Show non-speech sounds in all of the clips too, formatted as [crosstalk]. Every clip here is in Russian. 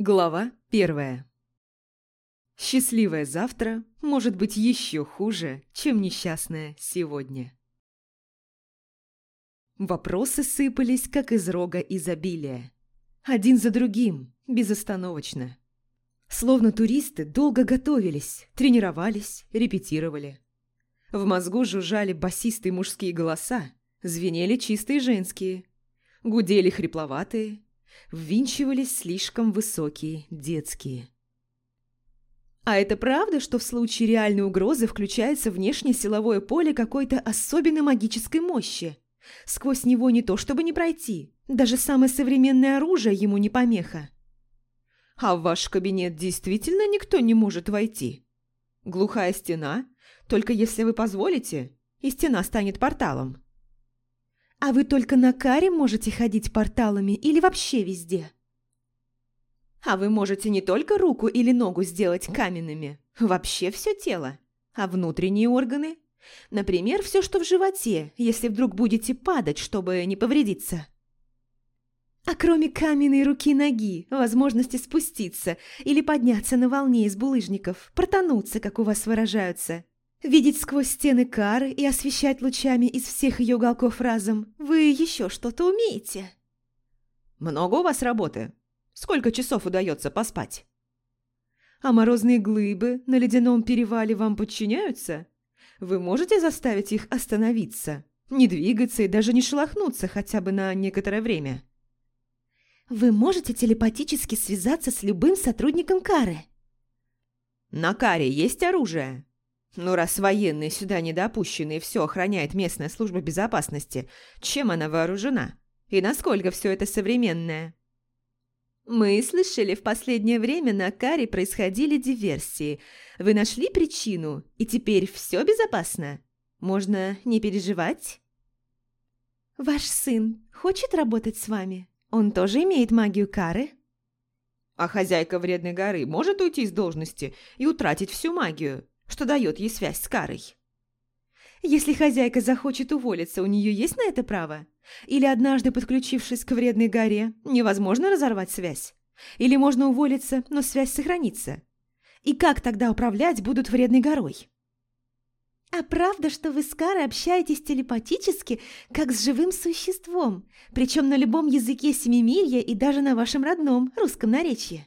Глава первая. Счастливое завтра может быть еще хуже, чем несчастное сегодня. Вопросы сыпались, как из рога изобилия. Один за другим, безостановочно. Словно туристы долго готовились, тренировались, репетировали. В мозгу жужжали басистые мужские голоса, звенели чистые женские, гудели хрипловатые, ввинчивались слишком высокие детские. А это правда, что в случае реальной угрозы включается внешнее силовое поле какой-то особенной магической мощи? Сквозь него не то чтобы не пройти, даже самое современное оружие ему не помеха. А в ваш кабинет действительно никто не может войти? Глухая стена, только если вы позволите, и стена станет порталом. А вы только на каре можете ходить порталами или вообще везде? А вы можете не только руку или ногу сделать каменными, вообще все тело, а внутренние органы. Например, все, что в животе, если вдруг будете падать, чтобы не повредиться. А кроме каменной руки-ноги, возможности спуститься или подняться на волне из булыжников, протонуться, как у вас выражаются, Видеть сквозь стены кары и освещать лучами из всех ее уголков разом. Вы еще что-то умеете? Много у вас работы? Сколько часов удается поспать? А морозные глыбы на ледяном перевале вам подчиняются? Вы можете заставить их остановиться, не двигаться и даже не шелохнуться хотя бы на некоторое время? Вы можете телепатически связаться с любым сотрудником Кары? На Каре есть оружие? Ну, раз военные сюда не допущены и все охраняет местная служба безопасности, чем она вооружена? И насколько все это современное? Мы слышали, в последнее время на Каре происходили диверсии. Вы нашли причину, и теперь все безопасно? Можно не переживать? Ваш сын хочет работать с вами? Он тоже имеет магию Кары? А хозяйка Вредной горы может уйти с должности и утратить всю магию? Что дает ей связь с Карой. Если хозяйка захочет уволиться, у нее есть на это право? Или однажды, подключившись к вредной горе, невозможно разорвать связь? Или можно уволиться, но связь сохранится? И как тогда управлять будут вредной горой? А правда, что вы с Карой общаетесь телепатически, как с живым существом, причем на любом языке Семимирья и даже на вашем родном русском наречии?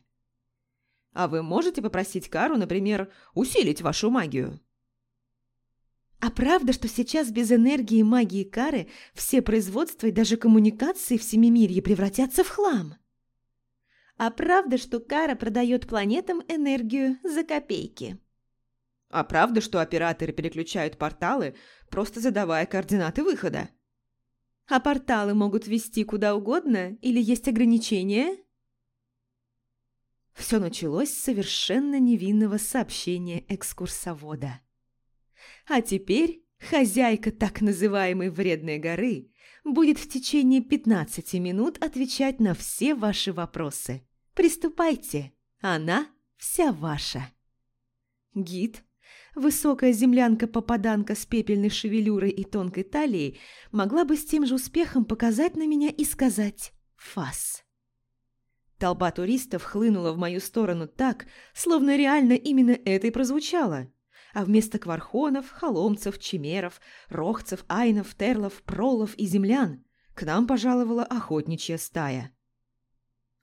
А вы можете попросить Кару, например, усилить вашу магию? А правда, что сейчас без энергии и магии Кары все производства и даже коммуникации в Семимирье превратятся в хлам? А правда, что Кара продает планетам энергию за копейки? А правда, что операторы переключают порталы, просто задавая координаты выхода? А порталы могут вести куда угодно или есть ограничения? Все началось с совершенно невинного сообщения экскурсовода. А теперь хозяйка так называемой вредной горы будет в течение 15 минут отвечать на все ваши вопросы. Приступайте, она вся ваша. Гид, высокая землянка-попаданка с пепельной шевелюрой и тонкой талией, могла бы с тем же успехом показать на меня и сказать «фас». Толпа туристов хлынула в мою сторону так, словно реально именно это и прозвучало. А вместо квархонов, холомцев, чемеров, рохцев, айнов, терлов, пролов и землян к нам пожаловала охотничья стая.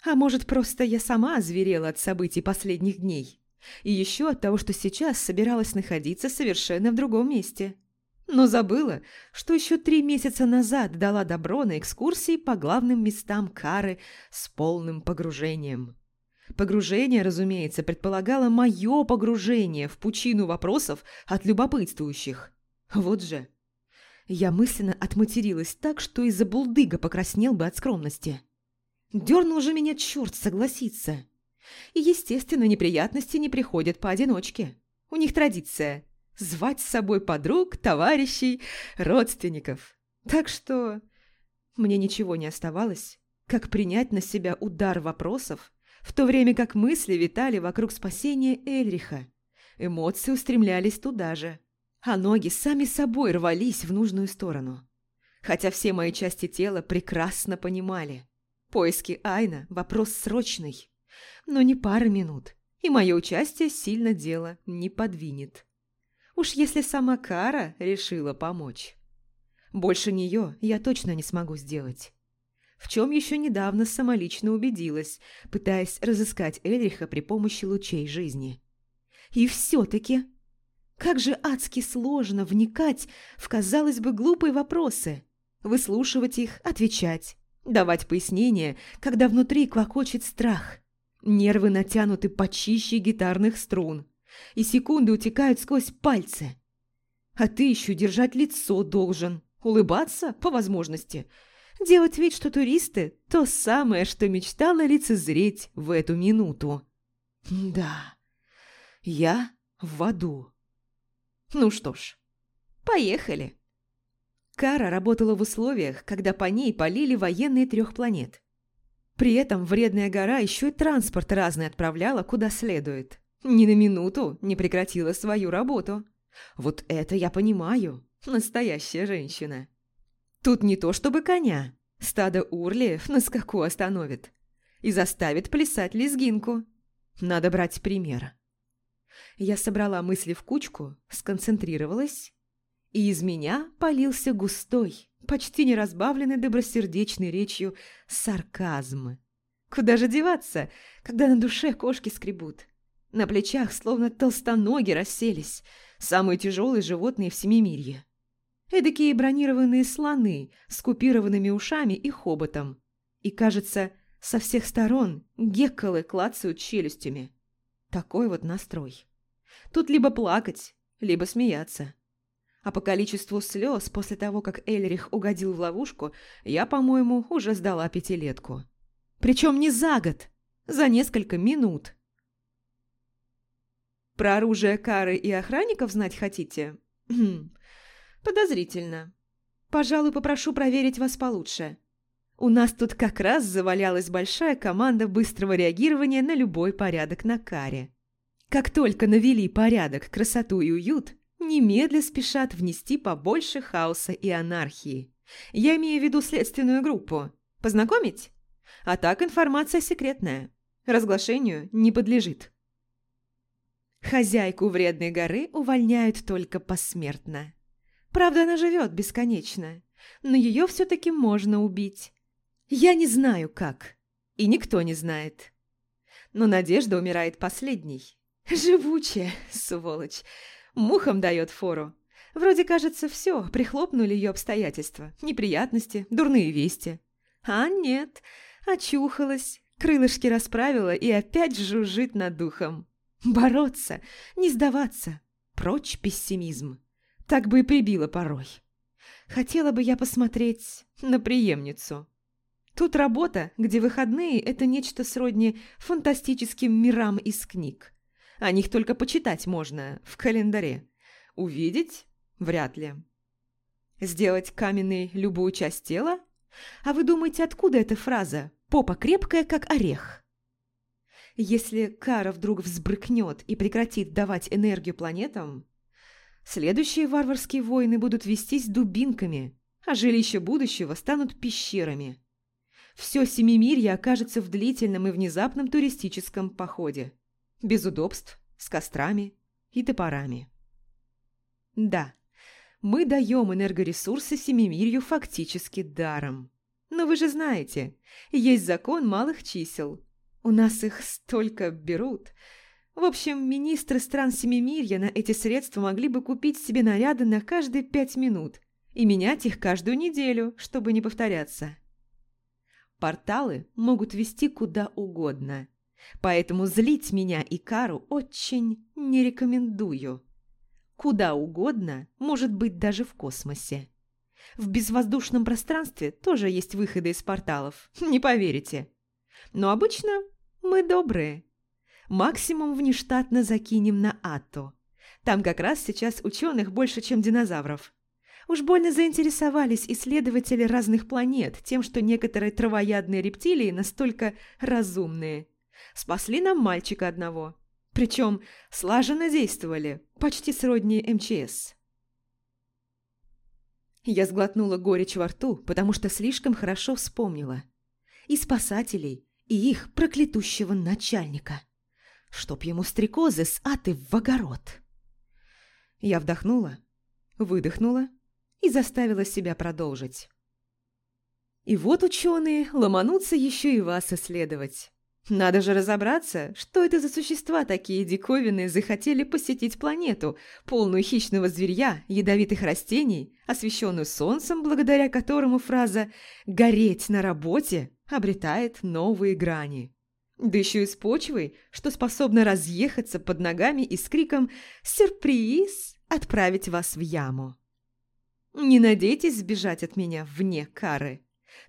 А может, просто я сама озверела от событий последних дней? И еще от того, что сейчас собиралась находиться совершенно в другом месте – но забыла, что еще три месяца назад дала добро на экскурсии по главным местам Кары с полным погружением. Погружение, разумеется, предполагало мое погружение в пучину вопросов от любопытствующих. Вот же. Я мысленно отматерилась так, что из-за булдыга покраснел бы от скромности. Дернул же меня черт согласиться. И, естественно, неприятности не приходят поодиночке. У них традиция звать с собой подруг, товарищей, родственников. Так что мне ничего не оставалось, как принять на себя удар вопросов, в то время как мысли витали вокруг спасения Эльриха. Эмоции устремлялись туда же, а ноги сами собой рвались в нужную сторону. Хотя все мои части тела прекрасно понимали. Поиски Айна – вопрос срочный. Но не пара минут, и мое участие сильно дело не подвинет. Уж если сама Кара решила помочь. Больше нее я точно не смогу сделать. В чем еще недавно самолично убедилась, пытаясь разыскать Эльриха при помощи лучей жизни. И все-таки как же адски сложно вникать в, казалось бы, глупые вопросы, выслушивать их, отвечать, давать пояснения, когда внутри квакочет страх. Нервы натянуты почище гитарных струн, и секунды утекают сквозь пальцы. А ты еще держать лицо должен, улыбаться по возможности, делать вид, что туристы – то самое, что мечтала лицезреть в эту минуту. Да, я в аду. Ну что ж, поехали. Кара работала в условиях, когда по ней полили военные трех планет. При этом вредная гора еще и транспорт разный отправляла куда следует. Ни на минуту не прекратила свою работу. Вот это я понимаю, настоящая женщина. Тут не то чтобы коня, стадо урлиев на скаку остановит и заставит плясать лезгинку. Надо брать пример. Я собрала мысли в кучку, сконцентрировалась, и из меня полился густой, почти не разбавленный добросердечной речью сарказм. Куда же деваться, когда на душе кошки скребут? На плечах словно толстоноги расселись, самые тяжелые животные в Семимирье. Эдакие бронированные слоны с купированными ушами и хоботом. И, кажется, со всех сторон гекколы клацают челюстями. Такой вот настрой. Тут либо плакать, либо смеяться. А по количеству слез после того, как Эльрих угодил в ловушку, я, по-моему, уже сдала пятилетку. Причем не за год, за несколько минут. Про оружие Кары и охранников знать хотите? Хм, подозрительно. Пожалуй, попрошу проверить вас получше. У нас тут как раз завалялась большая команда быстрого реагирования на любой порядок на каре. Как только навели порядок, красоту и уют, немедля спешат внести побольше хаоса и анархии. Я имею в виду следственную группу. Познакомить? А так информация секретная. Разглашению не подлежит. Хозяйку вредной горы увольняют только посмертно. Правда, она живет бесконечно, но ее все-таки можно убить. Я не знаю как, и никто не знает. Но Надежда умирает последней. Живучая, сволочь. Мухам дает фору. Вроде кажется, все, прихлопнули ее обстоятельства, неприятности, дурные вести. А нет, очухалась, крылышки расправила и опять жужжит над духом. [laughs] Бороться, не сдаваться, прочь пессимизм. Так бы и прибило порой. Хотела бы я посмотреть на преемницу. Тут работа, где выходные – это нечто сродни фантастическим мирам из книг. О них только почитать можно в календаре. Увидеть – вряд ли. Сделать каменной любую часть тела? А вы думаете, откуда эта фраза «попа крепкая, как орех»? Если Кара вдруг взбрыкнет и прекратит давать энергию планетам, следующие варварские войны будут вестись дубинками, а жилища будущего станут пещерами – все Семимирье окажется в длительном и внезапном туристическом походе. Без удобств, с кострами и топорами. Да, мы даем энергоресурсы Семимирью фактически даром. Но вы же знаете, есть закон малых чисел. У нас их столько берут. В общем, министры стран Семимирья на эти средства могли бы купить себе наряды на каждые пять минут и менять их каждую неделю, чтобы не повторяться. Порталы могут вести куда угодно. Поэтому злить меня и Кару очень не рекомендую. Куда угодно, может быть даже в космосе. В безвоздушном пространстве тоже есть выходы из порталов, не поверите. Но обычно мы добрые. Максимум внештатно закинем на Ато. Там как раз сейчас ученых больше, чем динозавров. Уж больно заинтересовались исследователи разных планет тем, что некоторые травоядные рептилии настолько разумные. Спасли нам мальчика одного. Причем слаженно действовали, почти сродни МЧС. Я сглотнула горечь во рту, потому что слишком хорошо вспомнила. И спасателей, и их проклятущего начальника. Чтоб ему стрекозы с аты в огород. Я вдохнула, выдохнула и заставила себя продолжить. И вот ученые ломанутся еще и вас исследовать. Надо же разобраться, что это за существа такие диковинные захотели посетить планету, полную хищного зверья, ядовитых растений, освещенную солнцем, благодаря которому фраза «гореть на работе» обретает новые грани. Да еще и с почвой, что способна разъехаться под ногами и с криком «Сюрприз!» отправить вас в яму. Не надейтесь сбежать от меня вне кары.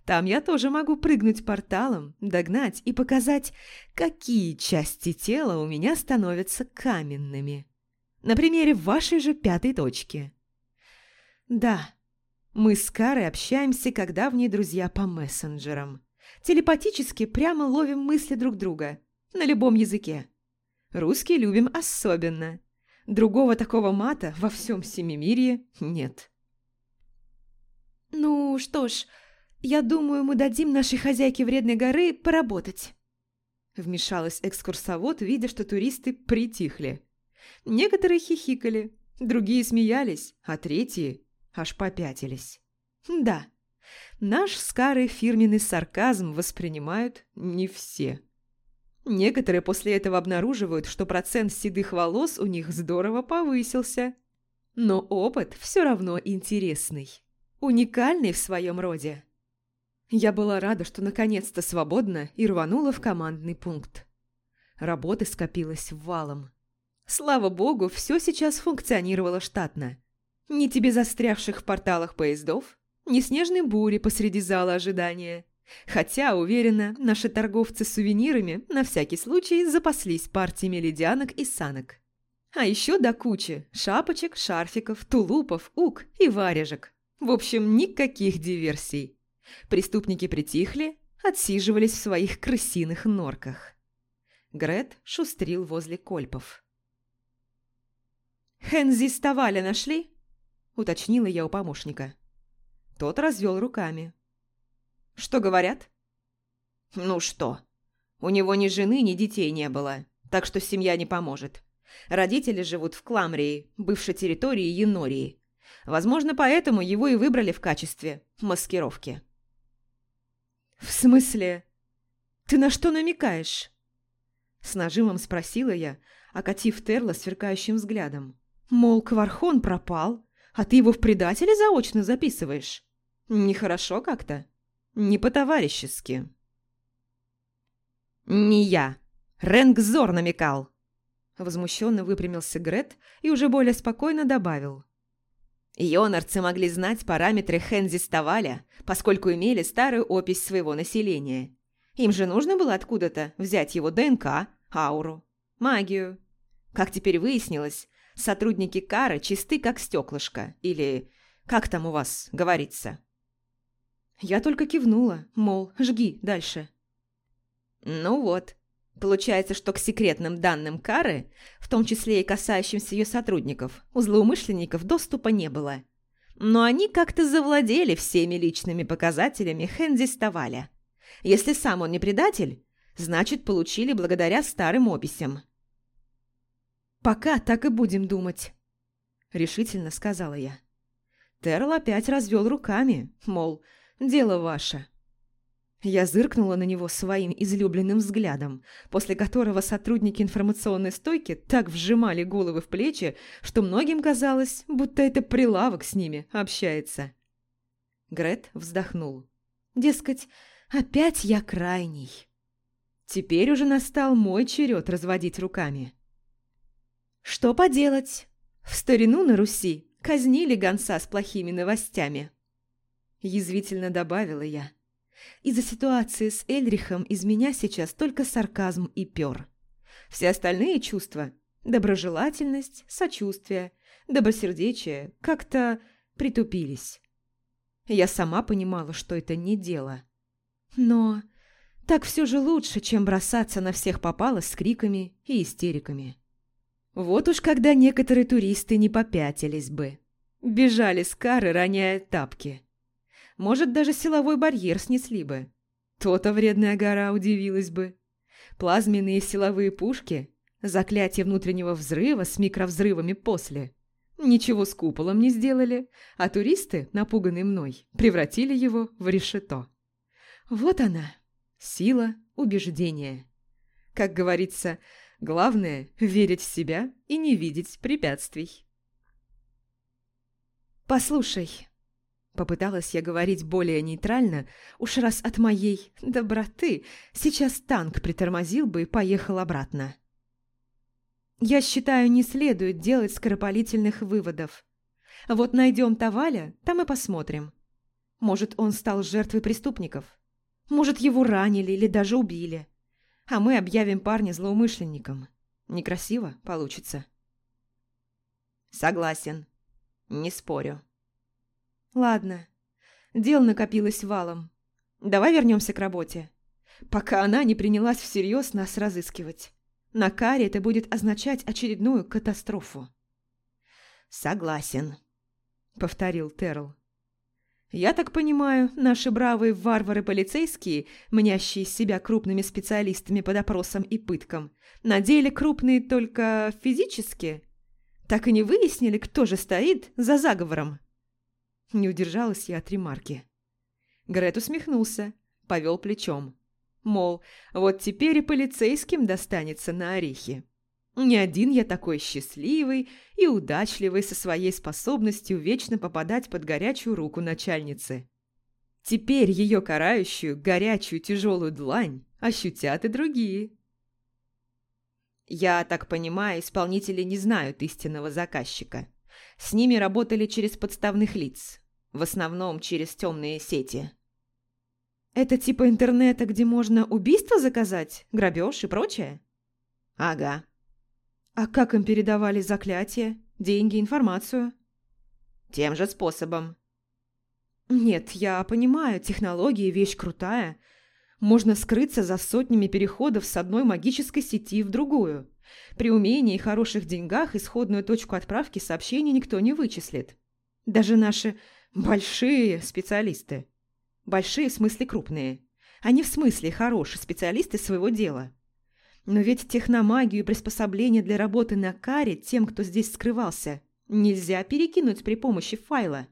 Там я тоже могу прыгнуть порталом, догнать и показать, какие части тела у меня становятся каменными. На примере вашей же пятой точки. Да, мы с Карой общаемся, как давние друзья по мессенджерам. Телепатически прямо ловим мысли друг друга. На любом языке. Русский любим особенно. Другого такого мата во всем Семимирье нет. «Ну что ж, я думаю, мы дадим нашей хозяйке Вредной горы поработать». Вмешалась экскурсовод, видя, что туристы притихли. Некоторые хихикали, другие смеялись, а третьи аж попятились. Да, наш скарый фирменный сарказм воспринимают не все. Некоторые после этого обнаруживают, что процент седых волос у них здорово повысился. Но опыт все равно интересный, уникальный в своем роде. Я была рада, что наконец-то свободна и рванула в командный пункт. Работы скопилось валом. Слава богу, все сейчас функционировало штатно. Ни тебе застрявших в порталах поездов, ни снежной бури посреди зала ожидания. Хотя, уверена, наши торговцы сувенирами на всякий случай запаслись партиями ледянок и санок. А еще до кучи шапочек, шарфиков, тулупов, ук и варежек. В общем, никаких диверсий. Преступники притихли, отсиживались в своих крысиных норках. Грет шустрил возле кольпов. «Хензи с Таваля нашли?» – уточнила я у помощника. Тот развел руками. «Что говорят?» «Ну что? У него ни жены, ни детей не было, так что семья не поможет. Родители живут в Кламрии, бывшей территории Енории. Возможно, поэтому его и выбрали в качестве маскировки». «В смысле? Ты на что намекаешь?» С нажимом спросила я, окатив Терла сверкающим взглядом. «Мол, Квархон пропал, а ты его в предателе заочно записываешь? Нехорошо как-то, не по-товарищески». «Не я. Ренгзор намекал!» Возмущенно выпрямился Грет и уже более спокойно добавил. Йонарцы могли знать параметры Хензи Ставаля, поскольку имели старую опись своего населения. Им же нужно было откуда-то взять его ДНК, ауру, магию. Как теперь выяснилось, сотрудники Кара чисты как стеклышко, или как там у вас говорится. Я только кивнула, мол, жги дальше. Ну вот, Получается, что к секретным данным Кары, в том числе и касающимся ее сотрудников, у злоумышленников доступа не было. Но они как-то завладели всеми личными показателями Хензи Ставаля. Если сам он не предатель, значит, получили благодаря старым описям. «Пока так и будем думать», — решительно сказала я. Терл опять развел руками, мол, дело ваше. Я зыркнула на него своим излюбленным взглядом, после которого сотрудники информационной стойки так вжимали головы в плечи, что многим казалось, будто это прилавок с ними общается. Грет вздохнул. Дескать, опять я крайний. Теперь уже настал мой черед разводить руками. Что поделать? В старину на Руси казнили гонца с плохими новостями. Язвительно добавила я. Из-за ситуации с Эльрихом из меня сейчас только сарказм и пёр. Все остальные чувства – доброжелательность, сочувствие, добросердечие – как-то притупились. Я сама понимала, что это не дело. Но так все же лучше, чем бросаться на всех попало с криками и истериками. Вот уж когда некоторые туристы не попятились бы. Бежали с кары, роняя тапки. Может, даже силовой барьер снесли бы. То-то вредная гора удивилась бы. Плазменные силовые пушки, заклятие внутреннего взрыва с микровзрывами после. Ничего с куполом не сделали, а туристы, напуганные мной, превратили его в решето. Вот она, сила убеждения. Как говорится, главное – верить в себя и не видеть препятствий. «Послушай», – попыталась я говорить более нейтрально, уж раз от моей доброты сейчас танк притормозил бы и поехал обратно. «Я считаю, не следует делать скоропалительных выводов. Вот найдем Таваля, там и посмотрим. Может, он стал жертвой преступников. Может, его ранили или даже убили. А мы объявим парня злоумышленником. Некрасиво получится». «Согласен», не спорю. Ладно. Дел накопилось валом. Давай вернемся к работе. Пока она не принялась всерьез нас разыскивать. На каре это будет означать очередную катастрофу. «Согласен», — повторил Терл. «Я так понимаю, наши бравые варвары-полицейские, мнящие себя крупными специалистами по допросам и пыткам, на деле крупные только физически, так и не выяснили, кто же стоит за заговором. Не удержалась я от ремарки. Грет усмехнулся, повел плечом. Мол, вот теперь и полицейским достанется на орехи. Не один я такой счастливый и удачливый со своей способностью вечно попадать под горячую руку начальницы. Теперь ее карающую, горячую, тяжелую длань ощутят и другие. Я так понимаю, исполнители не знают истинного заказчика. С ними работали через подставных лиц, в основном через темные сети. Это типа интернета, где можно убийство заказать, грабеж и прочее? Ага. А как им передавали заклятия, деньги, информацию? Тем же способом. Нет, я понимаю, технологии – вещь крутая – можно скрыться за сотнями переходов с одной магической сети в другую. При умении и хороших деньгах исходную точку отправки сообщений никто не вычислит. Даже наши большие специалисты. Большие в смысле крупные. Они в смысле хорошие специалисты своего дела. Но ведь техномагию и приспособления для работы на каре тем, кто здесь скрывался, нельзя перекинуть при помощи файла.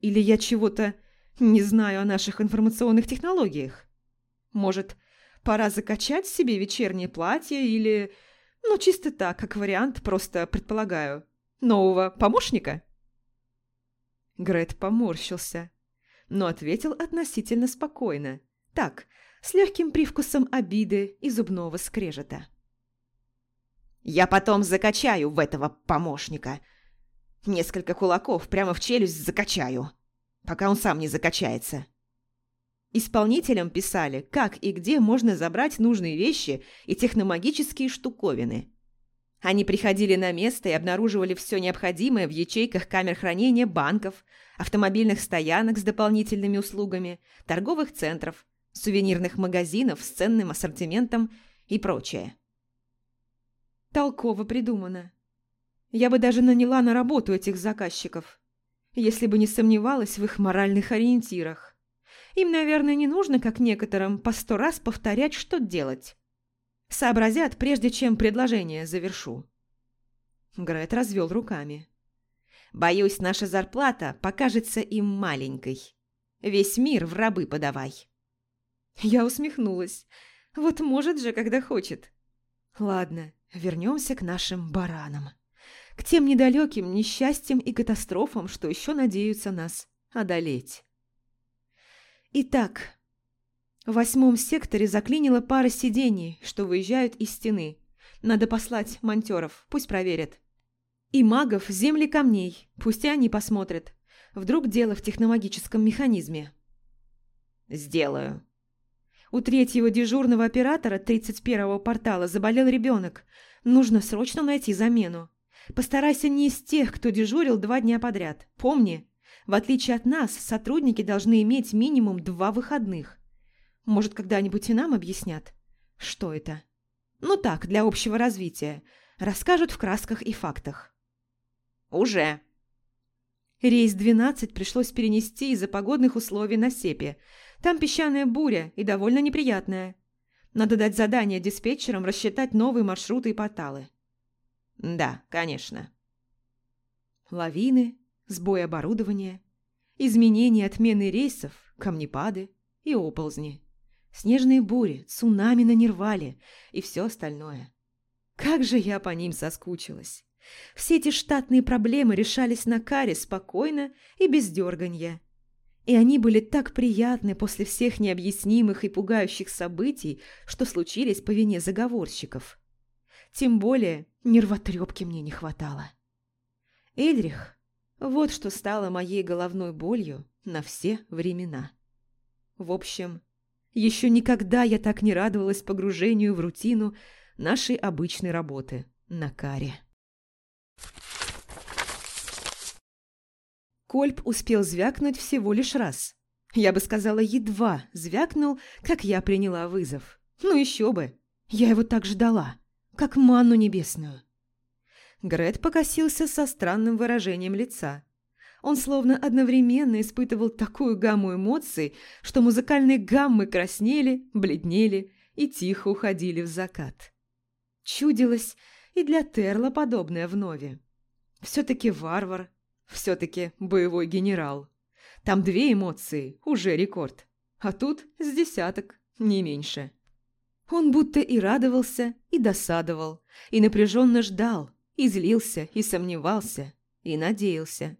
Или я чего-то не знаю о наших информационных технологиях? Может, пора закачать себе вечернее платье или... Ну, чисто так, как вариант, просто предполагаю. Нового помощника?» Грет поморщился, но ответил относительно спокойно. Так, с легким привкусом обиды и зубного скрежета. «Я потом закачаю в этого помощника. Несколько кулаков прямо в челюсть закачаю, пока он сам не закачается. Исполнителям писали, как и где можно забрать нужные вещи и техномагические штуковины. Они приходили на место и обнаруживали все необходимое в ячейках камер хранения банков, автомобильных стоянок с дополнительными услугами, торговых центров, сувенирных магазинов с ценным ассортиментом и прочее. Толково придумано. Я бы даже наняла на работу этих заказчиков, если бы не сомневалась в их моральных ориентирах. Им, наверное, не нужно, как некоторым, по сто раз повторять, что делать. Сообразят, прежде чем предложение завершу. Грет развел руками. «Боюсь, наша зарплата покажется им маленькой. Весь мир в рабы подавай». Я усмехнулась. Вот может же, когда хочет. Ладно, вернемся к нашим баранам. К тем недалеким несчастьям и катастрофам, что еще надеются нас одолеть. Итак, в восьмом секторе заклинила пара сидений, что выезжают из стены. Надо послать монтеров, пусть проверят. И магов земли камней, пусть они посмотрят. Вдруг дело в техномагическом механизме. Сделаю. У третьего дежурного оператора 31-го портала заболел ребенок. Нужно срочно найти замену. Постарайся не из тех, кто дежурил два дня подряд. Помни, в отличие от нас, сотрудники должны иметь минимум два выходных. Может, когда-нибудь и нам объяснят, что это? Ну так, для общего развития. Расскажут в красках и фактах. Уже. Рейс 12 пришлось перенести из-за погодных условий на Сепе. Там песчаная буря и довольно неприятная. Надо дать задание диспетчерам рассчитать новые маршруты и порталы. Да, конечно. Лавины, сбой оборудования, изменения отмены рейсов, камнепады и оползни, снежные бури, цунами на Нервале и все остальное. Как же я по ним соскучилась. Все эти штатные проблемы решались на каре спокойно и без дерганья. И они были так приятны после всех необъяснимых и пугающих событий, что случились по вине заговорщиков. Тем более нервотрепки мне не хватало. Эльрих – вот что стало моей головной болью на все времена. В общем, еще никогда я так не радовалась погружению в рутину нашей обычной работы на каре. Кольп успел звякнуть всего лишь раз. Я бы сказала, едва звякнул, как я приняла вызов. Ну еще бы! Я его так ждала, как манну небесную. Грет покосился со странным выражением лица. Он словно одновременно испытывал такую гамму эмоций, что музыкальные гаммы краснели, бледнели и тихо уходили в закат. Чудилось и для Терла подобное вновь. Все-таки варвар, все-таки боевой генерал. Там две эмоции, уже рекорд. А тут с десяток, не меньше. Он будто и радовался, и досадовал, и напряженно ждал, и злился, и сомневался, и надеялся.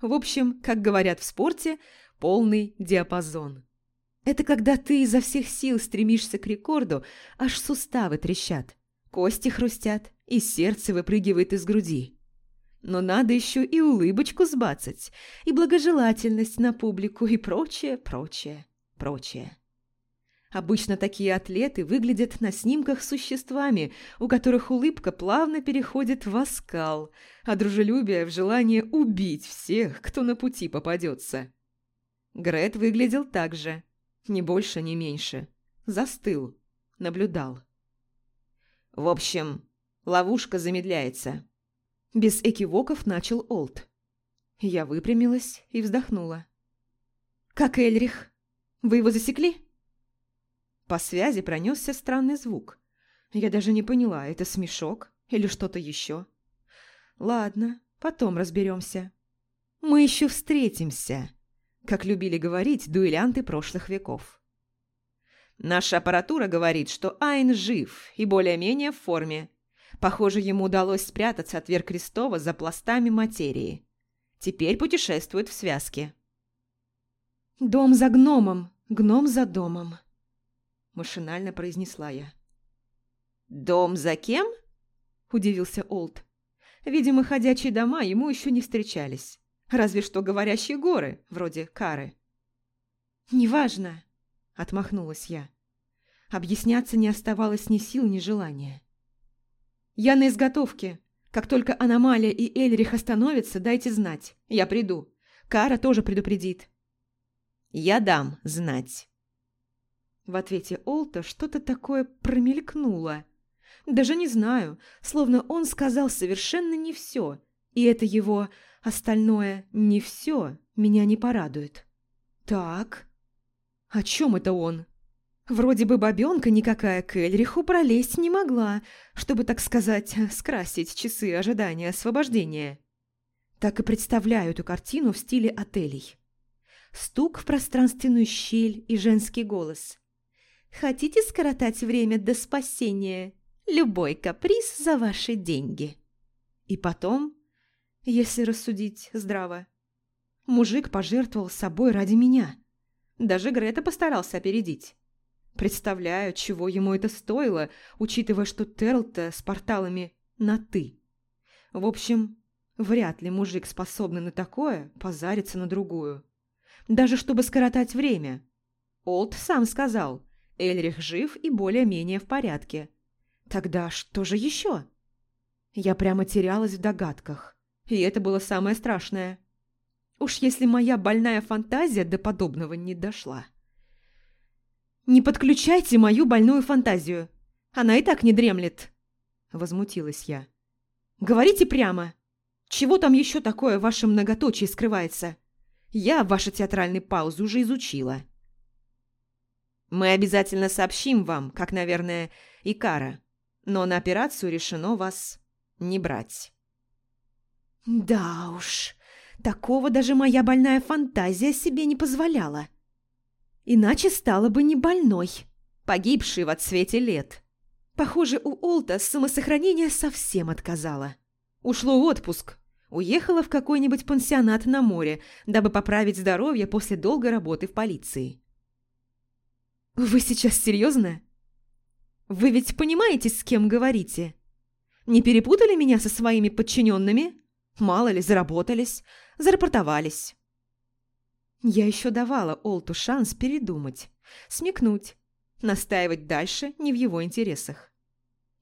В общем, как говорят в спорте, полный диапазон. Это когда ты изо всех сил стремишься к рекорду, аж суставы трещат, кости хрустят, и сердце выпрыгивает из груди. Но надо еще и улыбочку сбацать, и благожелательность на публику, и прочее, прочее, прочее. Обычно такие атлеты выглядят на снимках существами, у которых улыбка плавно переходит в оскал, а дружелюбие в желание убить всех, кто на пути попадется. Грет выглядел так же, ни больше, ни меньше. Застыл, наблюдал. В общем, ловушка замедляется. Без экивоков начал Олд. Я выпрямилась и вздохнула. «Как Эльрих? Вы его засекли?» По связи пронесся странный звук. Я даже не поняла, это смешок или что-то еще. «Ладно, потом разберемся. Мы еще встретимся», как любили говорить дуэлянты прошлых веков. Наша аппаратура говорит, что Айн жив и более-менее в форме, Похоже, ему удалось спрятаться от Вер Крестова за пластами материи. Теперь путешествует в связке. «Дом за гномом, гном за домом», – машинально произнесла я. «Дом за кем?» – удивился Олд. Видимо, ходячие дома ему еще не встречались. Разве что говорящие горы, вроде Кары. «Неважно», – отмахнулась я. Объясняться не оставалось ни сил, ни желания. «Я на изготовке. Как только Аномалия и Эльрих остановятся, дайте знать. Я приду. Кара тоже предупредит». «Я дам знать». В ответе Олта что-то такое промелькнуло. Даже не знаю, словно он сказал совершенно не все, и это его остальное «не все» меня не порадует. «Так, о чем это он?» Вроде бы бабенка никакая к Эльриху пролезть не могла, чтобы, так сказать, скрасить часы ожидания освобождения. Так и представляю эту картину в стиле отелей. Стук в пространственную щель и женский голос. «Хотите скоротать время до спасения? Любой каприз за ваши деньги». И потом, если рассудить здраво, мужик пожертвовал собой ради меня. Даже Грета постарался опередить. Представляю, чего ему это стоило, учитывая, что Терлта с порталами на «ты». В общем, вряд ли мужик, способный на такое, позарится на другую. Даже чтобы скоротать время. Олд сам сказал, Эльрих жив и более-менее в порядке. Тогда что же еще? Я прямо терялась в догадках. И это было самое страшное. Уж если моя больная фантазия до подобного не дошла. «Не подключайте мою больную фантазию. Она и так не дремлет», – возмутилась я. «Говорите прямо. Чего там еще такое в вашем многоточии скрывается? Я ваши театральные паузы уже изучила». Мы обязательно сообщим вам, как, наверное, и Кара, но на операцию решено вас не брать». «Да уж, такого даже моя больная фантазия себе не позволяла. Иначе стала бы не больной, погибшей в отсвете лет. Похоже, у Олта самосохранение совсем отказало. Ушло в отпуск, уехала в какой-нибудь пансионат на море, дабы поправить здоровье после долгой работы в полиции. «Вы сейчас серьезно? Вы ведь понимаете, с кем говорите? Не перепутали меня со своими подчиненными? Мало ли, заработались, зарапортовались». Я еще давала Олту шанс передумать, смекнуть, настаивать дальше не в его интересах.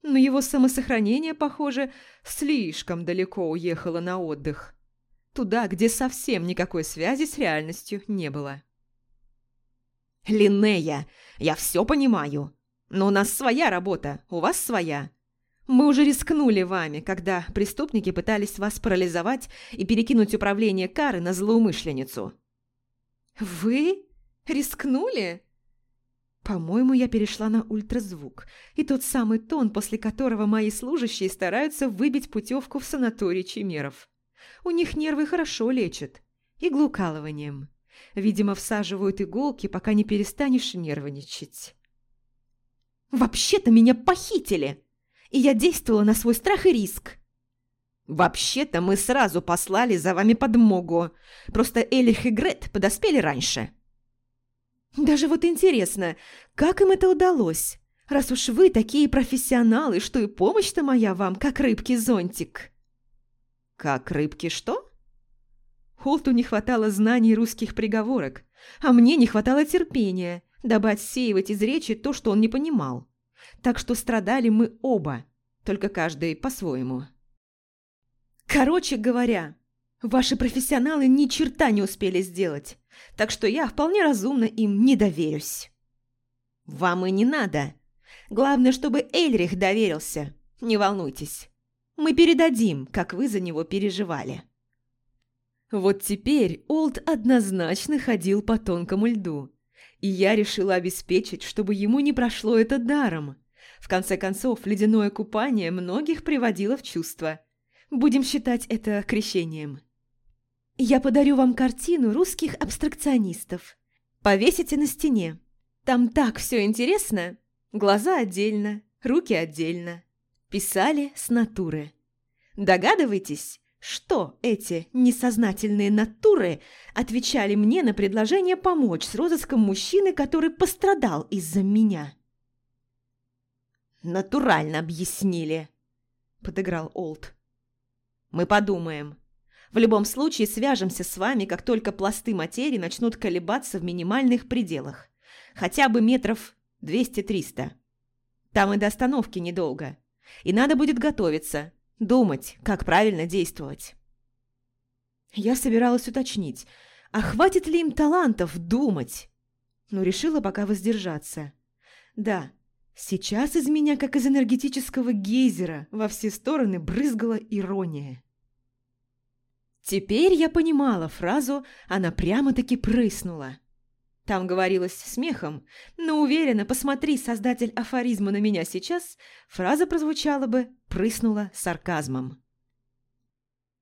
Но его самосохранение, похоже, слишком далеко уехало на отдых. Туда, где совсем никакой связи с реальностью не было. «Линнея, я все понимаю. Но у нас своя работа, у вас своя. Мы уже рискнули вами, когда преступники пытались вас парализовать и перекинуть управление кары на злоумышленницу». «Вы? Рискнули?» По-моему, я перешла на ультразвук, и тот самый тон, после которого мои служащие стараются выбить путевку в санаторий Чемеров. У них нервы хорошо лечат. Иглоукалыванием. Видимо, всаживают иголки, пока не перестанешь нервничать. «Вообще-то меня похитили!» И я действовала на свой страх и риск. «Вообще-то мы сразу послали за вами подмогу. Просто Элих и Грет подоспели раньше». «Даже вот интересно, как им это удалось? Раз уж вы такие профессионалы, что и помощь-то моя вам, как рыбки зонтик». «Как рыбки что?» Холту не хватало знаний русских приговорок, а мне не хватало терпения, дабы отсеивать из речи то, что он не понимал. Так что страдали мы оба, только каждый по-своему. Короче говоря, ваши профессионалы ни черта не успели сделать, так что я вполне разумно им не доверюсь. Вам и не надо. Главное, чтобы Эльрих доверился. Не волнуйтесь. Мы передадим, как вы за него переживали. Вот теперь Олд однозначно ходил по тонкому льду, и я решила обеспечить, чтобы ему не прошло это даром. В конце концов, ледяное купание многих приводило в чувство. Будем считать это крещением. Я подарю вам картину русских абстракционистов. Повесите на стене. Там так все интересно. Глаза отдельно, руки отдельно. Писали с натуры. Догадываетесь, что эти несознательные натуры отвечали мне на предложение помочь с розыском мужчины, который пострадал из-за меня? «Натурально объяснили», – подыграл Олд. «Мы подумаем. В любом случае свяжемся с вами, как только пласты материи начнут колебаться в минимальных пределах. Хотя бы метров 200-300. Там и до остановки недолго. И надо будет готовиться, думать, как правильно действовать. Я собиралась уточнить, а хватит ли им талантов думать? Но решила пока воздержаться. Да, сейчас из меня, как из энергетического гейзера, во все стороны брызгала ирония. Теперь я понимала фразу «она прямо-таки прыснула». Там говорилось смехом, но уверена, посмотри, создатель афоризма на меня сейчас, фраза прозвучала бы «прыснула сарказмом».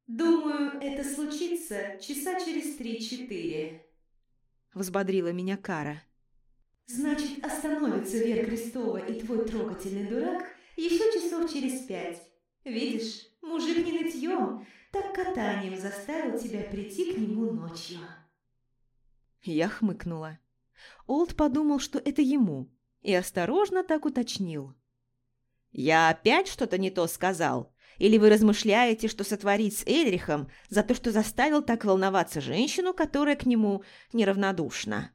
«Думаю, это случится часа через три-четыре», – взбодрила меня Кара. «Значит, остановится Вера Крестова и твой трогательный дурак еще часов через пять. Видишь, мужик не нытьем, так катанием заставил тебя прийти к нему ночью». Я хмыкнула. Олд подумал, что это ему, и осторожно так уточнил. «Я опять что-то не то сказал? Или вы размышляете, что сотворить с Эльрихом за то, что заставил так волноваться женщину, которая к нему неравнодушна?»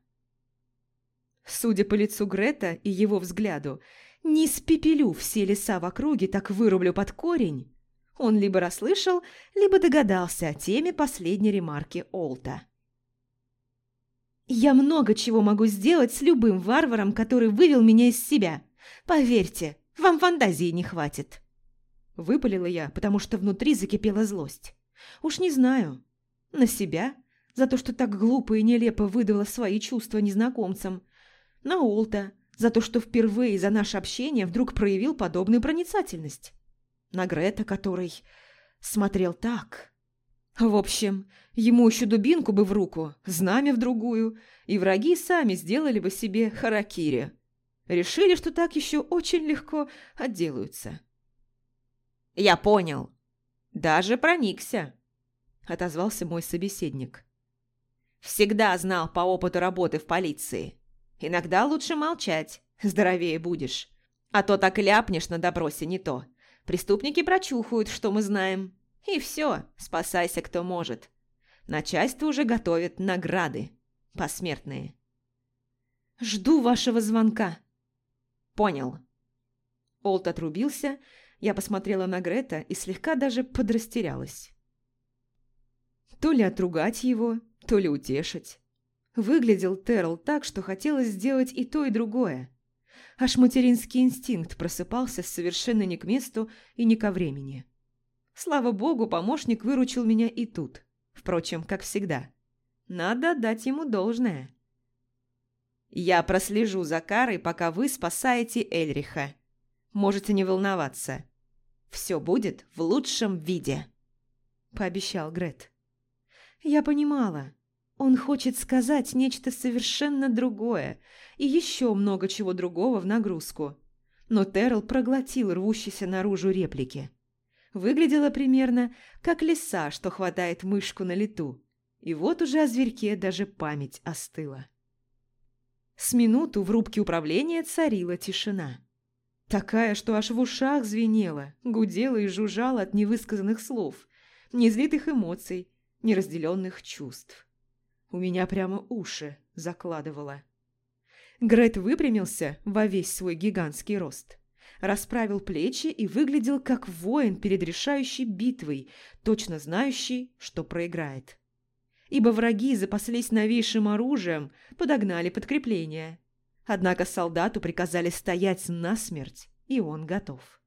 Судя по лицу Грета и его взгляду, не спепелю все леса в округе, так вырублю под корень. Он либо расслышал, либо догадался о теме последней ремарки Олта. Я много чего могу сделать с любым варваром, который вывел меня из себя. Поверьте, вам фантазии не хватит. Выпалила я, потому что внутри закипела злость. Уж не знаю. На себя? За то, что так глупо и нелепо выдала свои чувства незнакомцам. на Олта за то, что впервые за наше общение вдруг проявил подобную проницательность, на Грета, который смотрел так. В общем, ему еще дубинку бы в руку, знамя в другую, и враги сами сделали бы себе харакири. Решили, что так еще очень легко отделаются. «Я понял. Даже проникся», – отозвался мой собеседник. «Всегда знал по опыту работы в полиции. Иногда лучше молчать, здоровее будешь. А то так ляпнешь на допросе не то. Преступники прочухают, что мы знаем. И все, спасайся, кто может. Начальство уже готовит награды посмертные. «Жду вашего звонка», «Понял». Олд отрубился, я посмотрела на Грета и слегка даже подрастерялась. То ли отругать его, то ли утешить. Выглядел Терл так, что хотелось сделать и то, и другое. Аж материнский инстинкт просыпался совершенно не к месту и не ко времени. Слава богу, помощник выручил меня и тут. Впрочем, как всегда. Надо дать ему должное. Я прослежу за Карой, пока вы спасаете Эльриха. Можете не волноваться. Все будет в лучшем виде», – пообещал Грет. Я понимала. Он хочет сказать нечто совершенно другое и еще много чего другого в нагрузку. Но Террел проглотил рвущиеся наружу реплики. Выглядело примерно как лиса, что хватает мышку на лету. И вот уже о зверьке даже память остыла. С минуту в рубке управления царила тишина. Такая, что аж в ушах звенела, гудела и жужжала от невысказанных слов, незлитых эмоций, неразделенных чувств. У меня прямо уши закладывало. Грет выпрямился во весь свой гигантский рост, расправил плечи и выглядел как воин перед решающей битвой, точно знающий, что проиграет ибо враги запаслись новейшим оружием, подогнали подкрепление. Однако солдату приказали стоять насмерть, и он готов.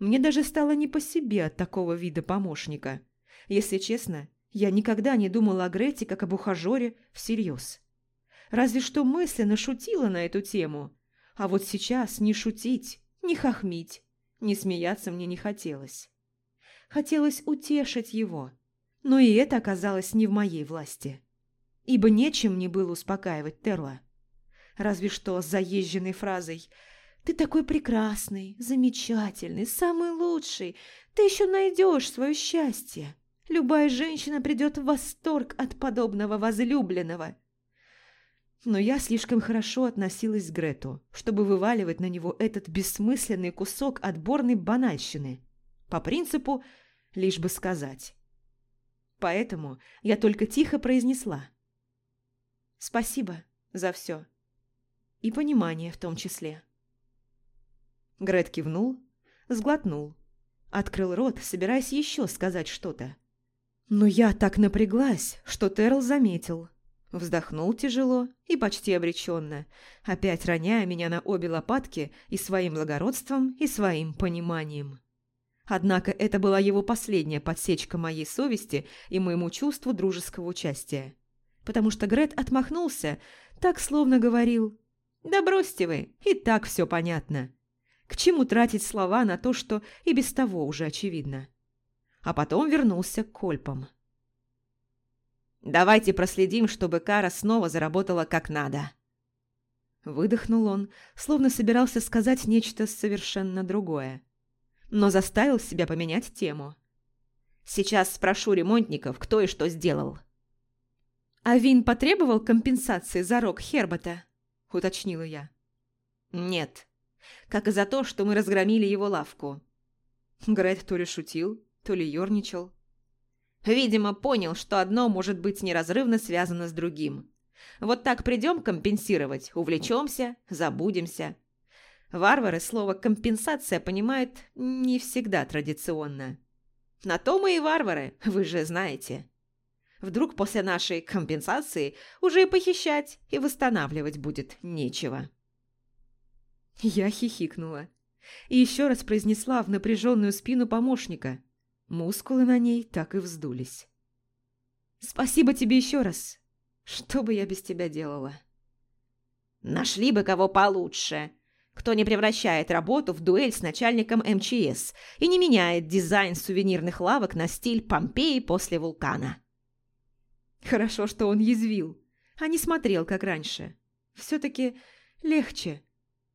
Мне даже стало не по себе от такого вида помощника. Если честно, я никогда не думала о Грете как об ухажере всерьез. Разве что мысленно шутила на эту тему. А вот сейчас не шутить, не хохмить, не смеяться мне не хотелось. Хотелось утешить его – но и это оказалось не в моей власти. Ибо нечем мне было успокаивать Терла. Разве что с заезженной фразой «Ты такой прекрасный, замечательный, самый лучший, ты еще найдешь свое счастье. Любая женщина придет в восторг от подобного возлюбленного». Но я слишком хорошо относилась к Грету, чтобы вываливать на него этот бессмысленный кусок отборной банальщины. По принципу «лишь бы сказать». Поэтому я только тихо произнесла. «Спасибо за все. И понимание в том числе». Грет кивнул, сглотнул, открыл рот, собираясь еще сказать что-то. Но я так напряглась, что Терл заметил. Вздохнул тяжело и почти обреченно, опять роняя меня на обе лопатки и своим благородством, и своим пониманием. Однако это была его последняя подсечка моей совести и моему чувству дружеского участия. Потому что Грет отмахнулся, так словно говорил «Да бросьте вы, и так все понятно». К чему тратить слова на то, что и без того уже очевидно? А потом вернулся к кольпам. «Давайте проследим, чтобы Кара снова заработала как надо». Выдохнул он, словно собирался сказать нечто совершенно другое но заставил себя поменять тему. «Сейчас спрошу ремонтников, кто и что сделал». «А Вин потребовал компенсации за рог Хербата?» – уточнила я. «Нет. Как и за то, что мы разгромили его лавку». Грет то ли шутил, то ли ерничал. Видимо, понял, что одно может быть неразрывно связано с другим. Вот так придем компенсировать, увлечемся, забудемся. Варвары слово «компенсация» понимают не всегда традиционно. На то мы и варвары, вы же знаете. Вдруг после нашей компенсации уже и похищать, и восстанавливать будет нечего. Я хихикнула и еще раз произнесла в напряженную спину помощника. Мускулы на ней так и вздулись. «Спасибо тебе еще раз. Что бы я без тебя делала?» Нашли бы кого получше. Кто не превращает работу в дуэль с начальником МЧС и не меняет дизайн сувенирных лавок на стиль Помпеи после вулкана. Хорошо, что он язвил, а не смотрел, как раньше. Все-таки легче.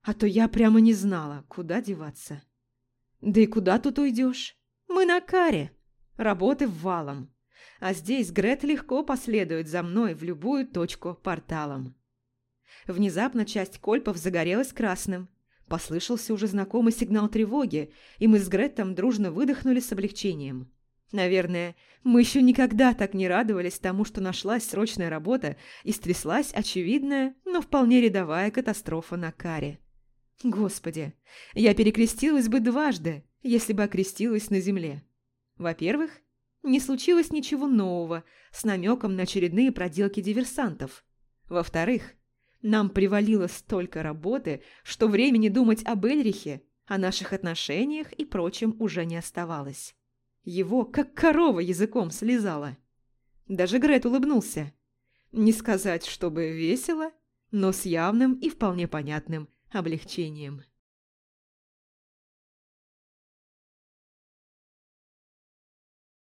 А то я прямо не знала, куда деваться. Да и куда тут уйдешь? Мы на каре. Работы в валом. А здесь Грет легко последует за мной в любую точку порталом. Внезапно часть кольпов загорелась красным. Послышался уже знакомый сигнал тревоги, и мы с Греттом дружно выдохнули с облегчением. Наверное, мы еще никогда так не радовались тому, что нашлась срочная работа и стряслась очевидная, но вполне рядовая катастрофа на каре. Господи, я перекрестилась бы дважды, если бы окрестилась на земле. Во-первых, не случилось ничего нового с намеком на очередные проделки диверсантов. Во-вторых, нам привалило столько работы, что времени думать об Эльрихе, о наших отношениях и прочем уже не оставалось. Его, как корова, языком слезала. Даже Грет улыбнулся. Не сказать, чтобы весело, но с явным и вполне понятным облегчением.